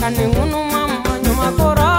kane ngunu mama nyuma kora